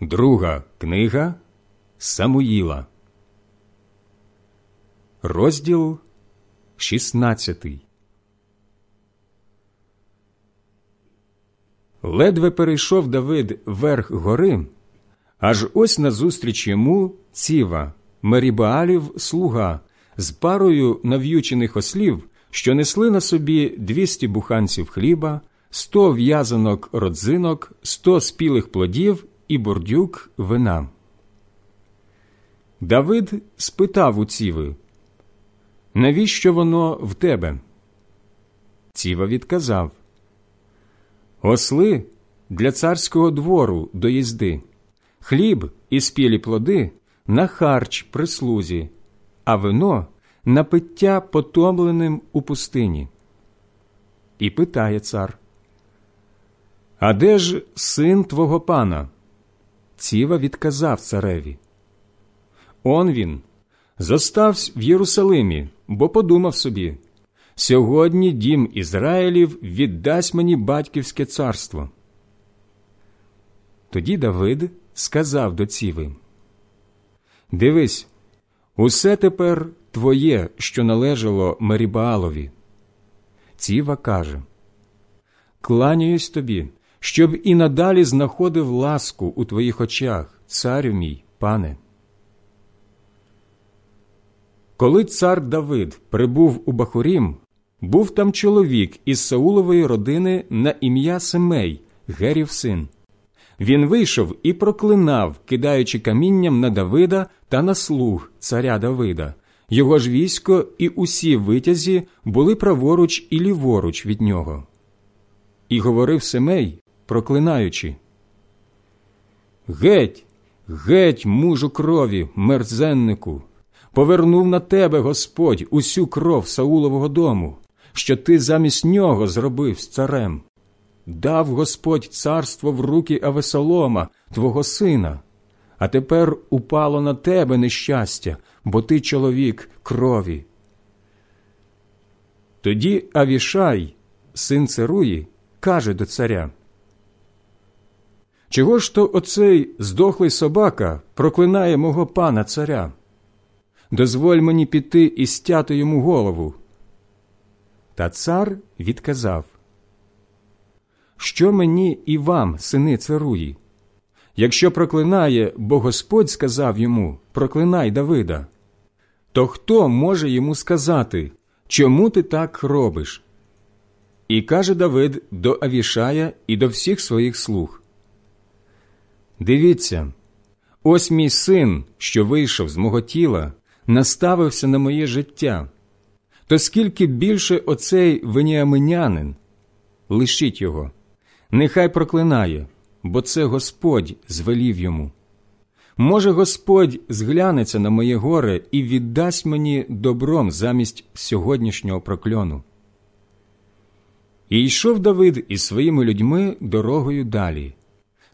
Друга книга Самуїла, розділ 16 Ледве перейшов Давид верх гори, аж ось назустріч йому ціва, Мерібаалів слуга, з парою нав'ючених ослів, що несли на собі двісті буханців хліба, сто в'язанок родзинок, сто спілих плодів і бордюк вина. Давид спитав у ціви, навіщо воно в тебе? Ціва відказав Осли для царського двору до їзди, хліб і спілі плоди на харч прислузі, а вино на пиття потомленим у пустині. І питає цар А де ж син твого пана? Ціва відказав цареві. Он він зоставсь в Єрусалимі, бо подумав собі сьогодні дім Ізраїлів віддасть мені батьківське царство. Тоді Давид сказав до ціви Дивись, усе тепер твоє, що належало Мерібаалові. Ціва каже Кланяюсь тобі, щоб і надалі знаходив ласку у твоїх очах, царю мій, пане. Коли цар Давид прибув у Бахурім, був там чоловік із Саулової родини на ім'я Семей, Герів син. Він вийшов і проклинав, кидаючи камінням на Давида та на слуг царя Давида. Його ж військо і усі витязі були праворуч і ліворуч від нього. І говорив Семей, проклинаючи. Геть, геть, мужу крові, мерзеннику, повернув на тебе Господь усю кров Саулового дому, що ти замість нього зробив з царем. Дав Господь царство в руки Авесолома, твого сина, а тепер упало на тебе нещастя, бо ти чоловік крові. Тоді Авішай, син Церуї, каже до царя Чого ж то оцей здохлий собака проклинає мого пана царя? Дозволь мені піти і стяти йому голову. Та цар відказав Що мені і вам, сини царуї? Якщо проклинає, бо Господь сказав йому проклинай Давида, то хто може йому сказати, чому ти так робиш? І каже Давид до Авішая і до всіх своїх слуг Дивіться, ось мій син, що вийшов з мого тіла, наставився на моє життя. То скільки більше оцей веніаминянин, лишіть його, нехай проклинає, бо це Господь звелів йому. Може, Господь зглянеться на моє горе і віддасть мені добром замість сьогоднішнього прокльону. І йшов Давид із своїми людьми дорогою далі.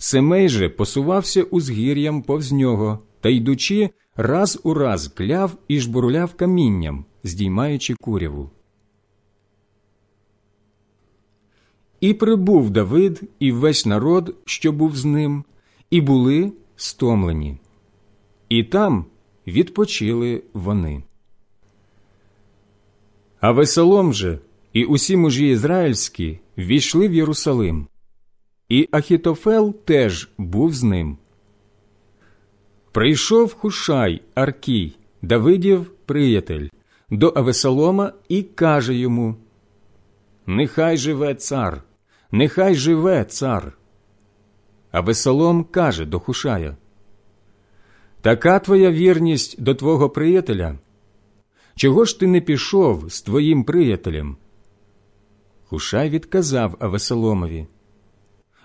Семей же посувався узгір'ям повз нього та, йдучи, раз у раз кляв і жбурляв камінням, здіймаючи куряву. І прибув Давид і весь народ, що був з ним, і були стомлені. І там відпочили вони. А Весолом же і усі мужі ізраїльські війшли в Єрусалим. І Ахітофел теж був з ним. Прийшов Хушай Аркій, Давидів приятель, до Авесолома і каже йому Нехай живе цар, нехай живе цар. Авесолом каже до Хушая Така твоя вірність до твого приятеля. Чого ж ти не пішов з твоїм приятелем? Хушай відказав Авесоломові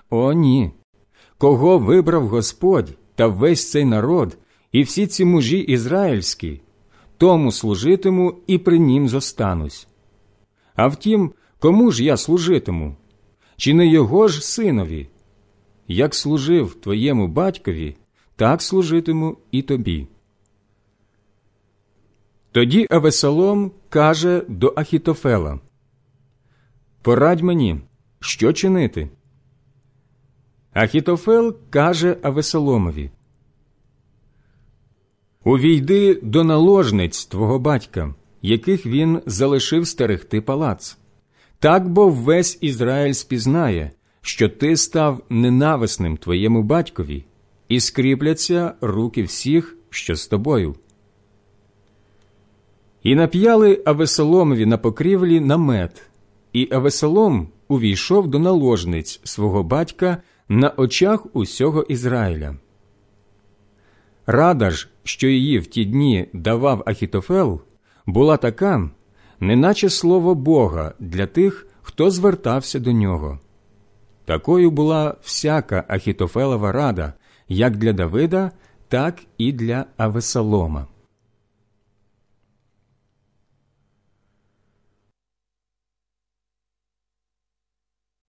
о, ні. Кого вибрав Господь та весь цей народ і всі ці мужі ізраїльські, тому служитиму і при нім зостанусь. А втім, кому ж я служитиму? Чи не його ж синові? Як служив твоєму батькові, так служитиму і тобі. Тоді Авесолом каже до Ахітофела Порадь мені, що чинити? Ахітофел каже Авесоломові Увійди до наложниць твого батька, яких він залишив стерегти палац. Так бо весь Ізраїль спізнає, що ти став ненависним твоєму батькові, і скріпляться руки всіх, що з тобою. І нап'яли Авесоломові на покрівлі намет, і Авесолом увійшов до наложниць свого батька на очах усього Ізраїля. Рада ж, що її в ті дні давав Ахітофел, була така, неначе слово Бога для тих, хто звертався до нього. Такою була всяка Ахітофелова рада, як для Давида, так і для Авесолома.